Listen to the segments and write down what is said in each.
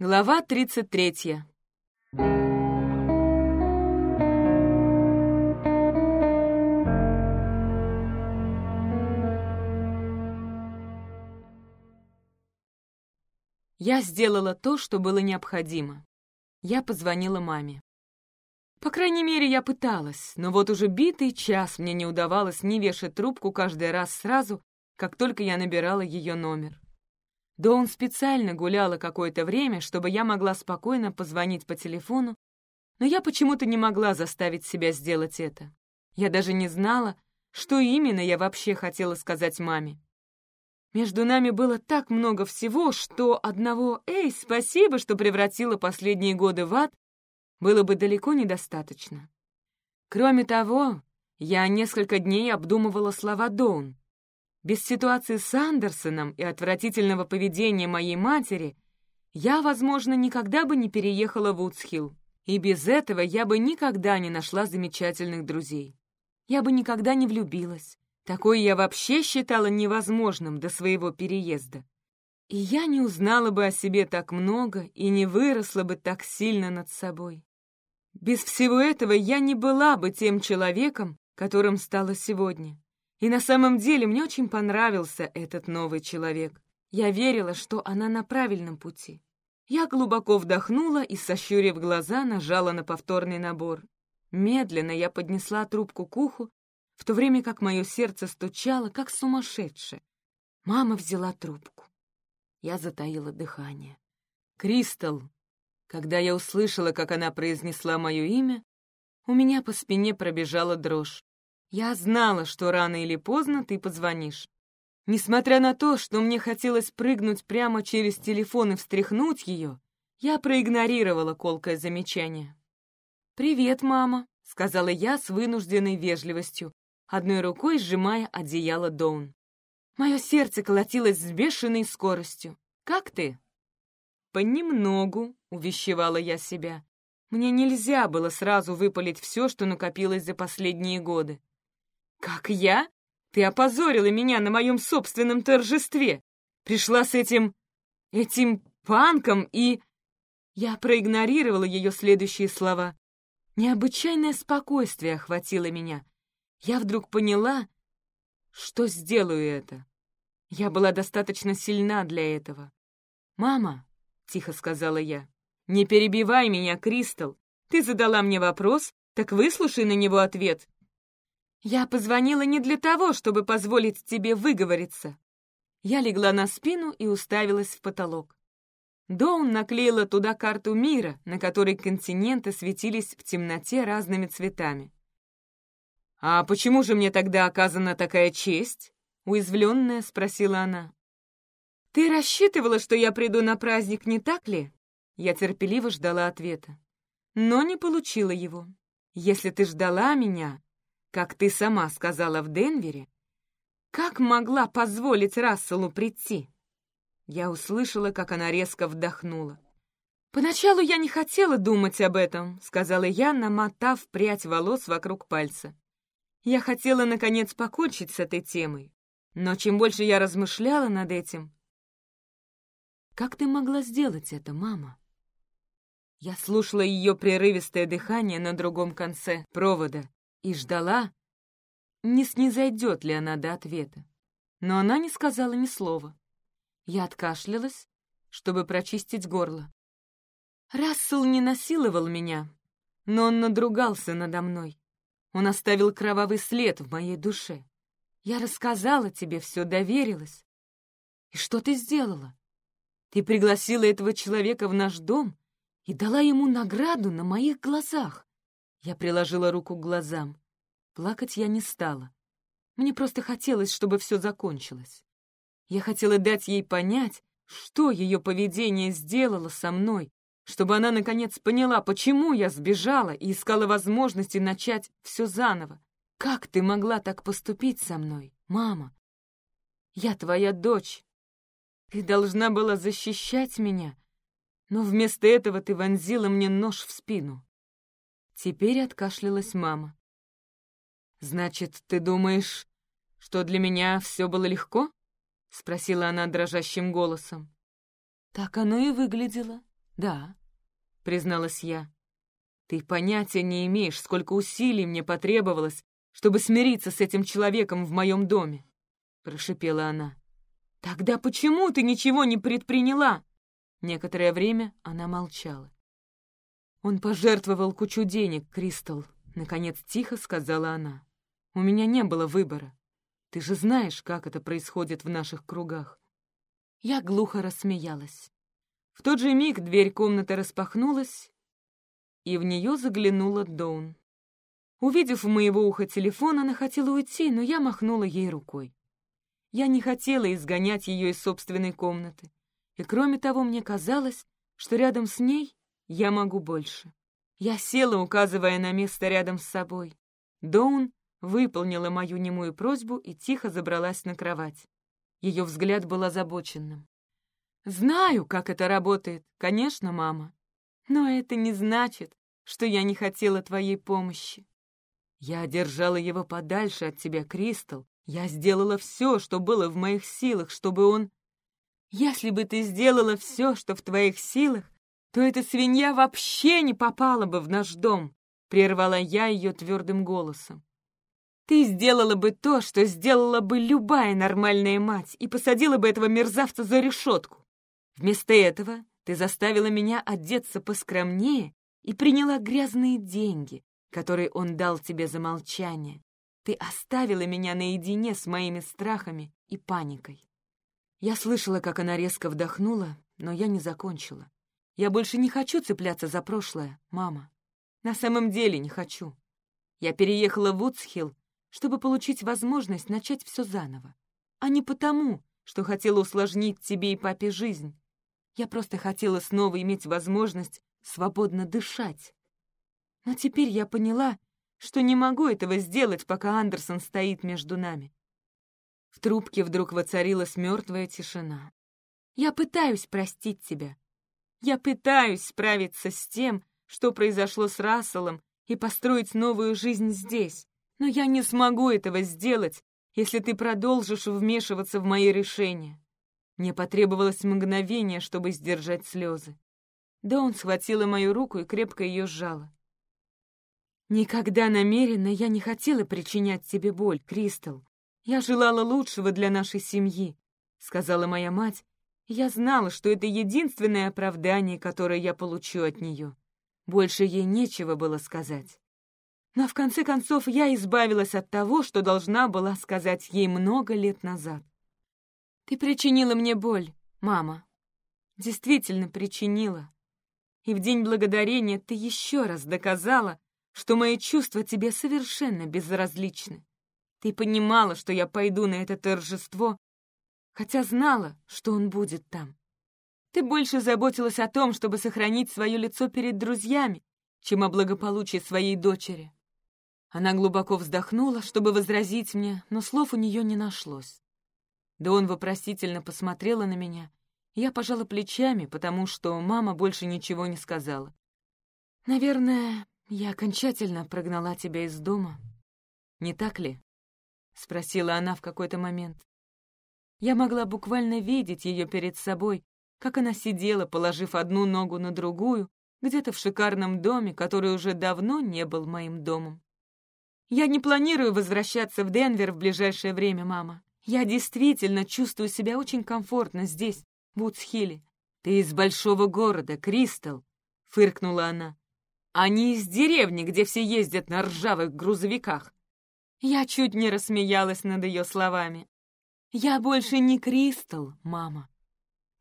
Глава 33. Я сделала то, что было необходимо. Я позвонила маме. По крайней мере, я пыталась, но вот уже битый час мне не удавалось не вешать трубку каждый раз сразу, как только я набирала ее номер. Доун специально гуляла какое-то время, чтобы я могла спокойно позвонить по телефону, но я почему-то не могла заставить себя сделать это. Я даже не знала, что именно я вообще хотела сказать маме. Между нами было так много всего, что одного «Эй, спасибо, что превратила последние годы в ад» было бы далеко недостаточно. Кроме того, я несколько дней обдумывала слова Доун. Без ситуации с Андерсоном и отвратительного поведения моей матери я, возможно, никогда бы не переехала в Уцхилл. И без этого я бы никогда не нашла замечательных друзей. Я бы никогда не влюбилась. Такое я вообще считала невозможным до своего переезда. И я не узнала бы о себе так много и не выросла бы так сильно над собой. Без всего этого я не была бы тем человеком, которым стала сегодня. И на самом деле мне очень понравился этот новый человек. Я верила, что она на правильном пути. Я глубоко вдохнула и, сощурив глаза, нажала на повторный набор. Медленно я поднесла трубку к уху, в то время как мое сердце стучало, как сумасшедшее. Мама взяла трубку. Я затаила дыхание. «Кристал!» Когда я услышала, как она произнесла мое имя, у меня по спине пробежала дрожь. Я знала, что рано или поздно ты позвонишь. Несмотря на то, что мне хотелось прыгнуть прямо через телефон и встряхнуть ее, я проигнорировала колкое замечание. «Привет, мама», — сказала я с вынужденной вежливостью, одной рукой сжимая одеяло Доун. Мое сердце колотилось с бешеной скоростью. «Как ты?» «Понемногу», — увещевала я себя. Мне нельзя было сразу выпалить все, что накопилось за последние годы. «Как я? Ты опозорила меня на моем собственном торжестве. Пришла с этим... этим панком и...» Я проигнорировала ее следующие слова. Необычайное спокойствие охватило меня. Я вдруг поняла, что сделаю это. Я была достаточно сильна для этого. «Мама», — тихо сказала я, — «не перебивай меня, Кристал. Ты задала мне вопрос, так выслушай на него ответ. «Я позвонила не для того, чтобы позволить тебе выговориться». Я легла на спину и уставилась в потолок. Доун наклеила туда карту мира, на которой континенты светились в темноте разными цветами. «А почему же мне тогда оказана такая честь?» — уязвленная спросила она. «Ты рассчитывала, что я приду на праздник, не так ли?» Я терпеливо ждала ответа. Но не получила его. «Если ты ждала меня, как ты сама сказала в Денвере, как могла позволить Расселу прийти? Я услышала, как она резко вдохнула. «Поначалу я не хотела думать об этом», — сказала я, намотав прядь волос вокруг пальца. Я хотела, наконец, покончить с этой темой. Но чем больше я размышляла над этим... «Как ты могла сделать это, мама?» Я слушала ее прерывистое дыхание на другом конце провода, и ждала, не снизойдет ли она до ответа. Но она не сказала ни слова. Я откашлялась, чтобы прочистить горло. Рассел не насиловал меня, но он надругался надо мной. Он оставил кровавый след в моей душе. Я рассказала тебе все, доверилась. И что ты сделала? Ты пригласила этого человека в наш дом и дала ему награду на моих глазах. Я приложила руку к глазам. Плакать я не стала. Мне просто хотелось, чтобы все закончилось. Я хотела дать ей понять, что ее поведение сделало со мной, чтобы она, наконец, поняла, почему я сбежала и искала возможности начать все заново. Как ты могла так поступить со мной, мама? Я твоя дочь. Ты должна была защищать меня, но вместо этого ты вонзила мне нож в спину. Теперь откашлялась мама. «Значит, ты думаешь, что для меня все было легко?» — спросила она дрожащим голосом. «Так оно и выглядело», «Да», — призналась я. «Ты понятия не имеешь, сколько усилий мне потребовалось, чтобы смириться с этим человеком в моем доме», — прошипела она. «Тогда почему ты ничего не предприняла?» Некоторое время она молчала. «Он пожертвовал кучу денег, Кристал», — наконец тихо сказала она. «У меня не было выбора. Ты же знаешь, как это происходит в наших кругах». Я глухо рассмеялась. В тот же миг дверь комнаты распахнулась, и в нее заглянула Доун. Увидев в моего уха телефон, она хотела уйти, но я махнула ей рукой. Я не хотела изгонять ее из собственной комнаты, и кроме того, мне казалось, что рядом с ней я могу больше. Я села, указывая на место рядом с собой. Доун выполнила мою немую просьбу и тихо забралась на кровать. Ее взгляд был озабоченным. Знаю, как это работает, конечно, мама. Но это не значит, что я не хотела твоей помощи. Я держала его подальше от тебя, Кристал. Я сделала все, что было в моих силах, чтобы он... Если бы ты сделала все, что в твоих силах, то эта свинья вообще не попала бы в наш дом, прервала я ее твердым голосом. Ты сделала бы то, что сделала бы любая нормальная мать, и посадила бы этого мерзавца за решетку. Вместо этого ты заставила меня одеться поскромнее и приняла грязные деньги, которые он дал тебе за молчание. Ты оставила меня наедине с моими страхами и паникой. Я слышала, как она резко вдохнула, но я не закончила. Я больше не хочу цепляться за прошлое, мама. На самом деле не хочу. Я переехала в Вудсхилл, чтобы получить возможность начать все заново, а не потому, что хотела усложнить тебе и папе жизнь. Я просто хотела снова иметь возможность свободно дышать. Но теперь я поняла, что не могу этого сделать, пока Андерсон стоит между нами. В трубке вдруг воцарилась мертвая тишина. Я пытаюсь простить тебя. Я пытаюсь справиться с тем, что произошло с Расселом, и построить новую жизнь здесь. Но я не смогу этого сделать, если ты продолжишь вмешиваться в мои решения. Мне потребовалось мгновение, чтобы сдержать слезы. Да он схватила мою руку и крепко ее сжала. «Никогда намеренно я не хотела причинять тебе боль, Кристал. Я желала лучшего для нашей семьи», — сказала моя мать. Я знала, что это единственное оправдание, которое я получу от нее. Больше ей нечего было сказать. Но в конце концов я избавилась от того, что должна была сказать ей много лет назад. Ты причинила мне боль, мама. Действительно причинила. И в День Благодарения ты еще раз доказала, что мои чувства тебе совершенно безразличны. Ты понимала, что я пойду на это торжество, хотя знала, что он будет там. Ты больше заботилась о том, чтобы сохранить свое лицо перед друзьями, чем о благополучии своей дочери. Она глубоко вздохнула, чтобы возразить мне, но слов у нее не нашлось. Да он вопросительно посмотрела на меня. Я пожала плечами, потому что мама больше ничего не сказала. «Наверное, я окончательно прогнала тебя из дома. Не так ли?» — спросила она в какой-то момент. Я могла буквально видеть ее перед собой, как она сидела, положив одну ногу на другую, где-то в шикарном доме, который уже давно не был моим домом. «Я не планирую возвращаться в Денвер в ближайшее время, мама. Я действительно чувствую себя очень комфортно здесь, в Вудсхилле. Ты из большого города, Кристал, — фыркнула она. А не из деревни, где все ездят на ржавых грузовиках. Я чуть не рассмеялась над ее словами. Я больше не Кристал, мама.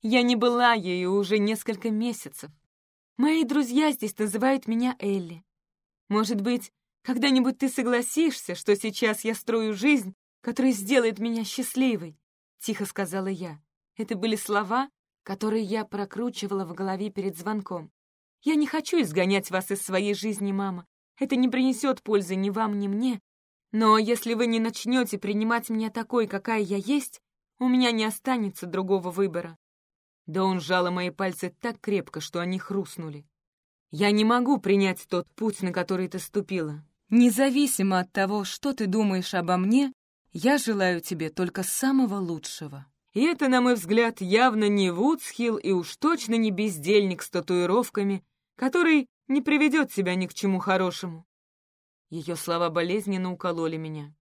Я не была ею уже несколько месяцев. Мои друзья здесь называют меня Элли. Может быть, когда-нибудь ты согласишься, что сейчас я строю жизнь, который сделает меня счастливой», — тихо сказала я. Это были слова, которые я прокручивала в голове перед звонком. «Я не хочу изгонять вас из своей жизни, мама. Это не принесет пользы ни вам, ни мне. Но если вы не начнете принимать меня такой, какая я есть, у меня не останется другого выбора». Да он сжала мои пальцы так крепко, что они хрустнули. «Я не могу принять тот путь, на который ты ступила. Независимо от того, что ты думаешь обо мне, я желаю тебе только самого лучшего. И это, на мой взгляд, явно не Вудсхилл и уж точно не бездельник с татуировками, который не приведет себя ни к чему хорошему. Ее слова болезненно укололи меня.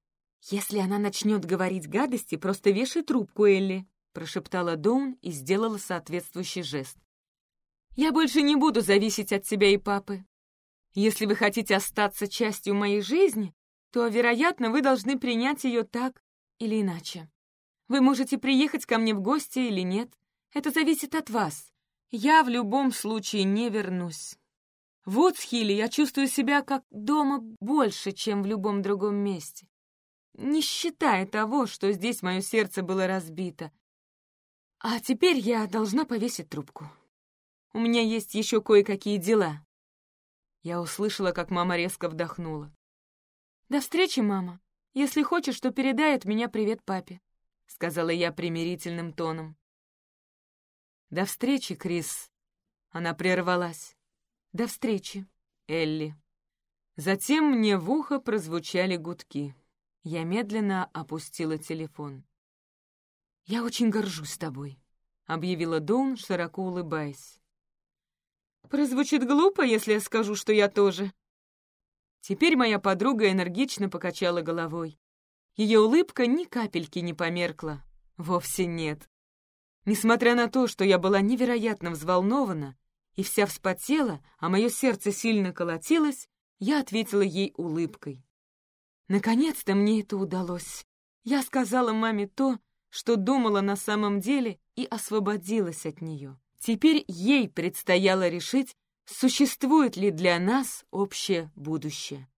«Если она начнет говорить гадости, просто вешай трубку, Элли», прошептала Доун и сделала соответствующий жест. «Я больше не буду зависеть от тебя и папы. Если вы хотите остаться частью моей жизни, то, вероятно, вы должны принять ее так или иначе. Вы можете приехать ко мне в гости или нет. Это зависит от вас. Я в любом случае не вернусь. В Уцхилле я чувствую себя как дома больше, чем в любом другом месте. Не считая того, что здесь мое сердце было разбито. А теперь я должна повесить трубку. У меня есть еще кое-какие дела. Я услышала, как мама резко вдохнула. «До встречи, мама. Если хочешь, то передай от меня привет папе», — сказала я примирительным тоном. «До встречи, Крис». Она прервалась. «До встречи, Элли». Затем мне в ухо прозвучали гудки. Я медленно опустила телефон. «Я очень горжусь тобой», — объявила Дон, широко улыбаясь. Прозвучит глупо, если я скажу, что я тоже. Теперь моя подруга энергично покачала головой. Ее улыбка ни капельки не померкла. Вовсе нет. Несмотря на то, что я была невероятно взволнована и вся вспотела, а мое сердце сильно колотилось, я ответила ей улыбкой. Наконец-то мне это удалось. Я сказала маме то, что думала на самом деле, и освободилась от нее. Теперь ей предстояло решить, существует ли для нас общее будущее.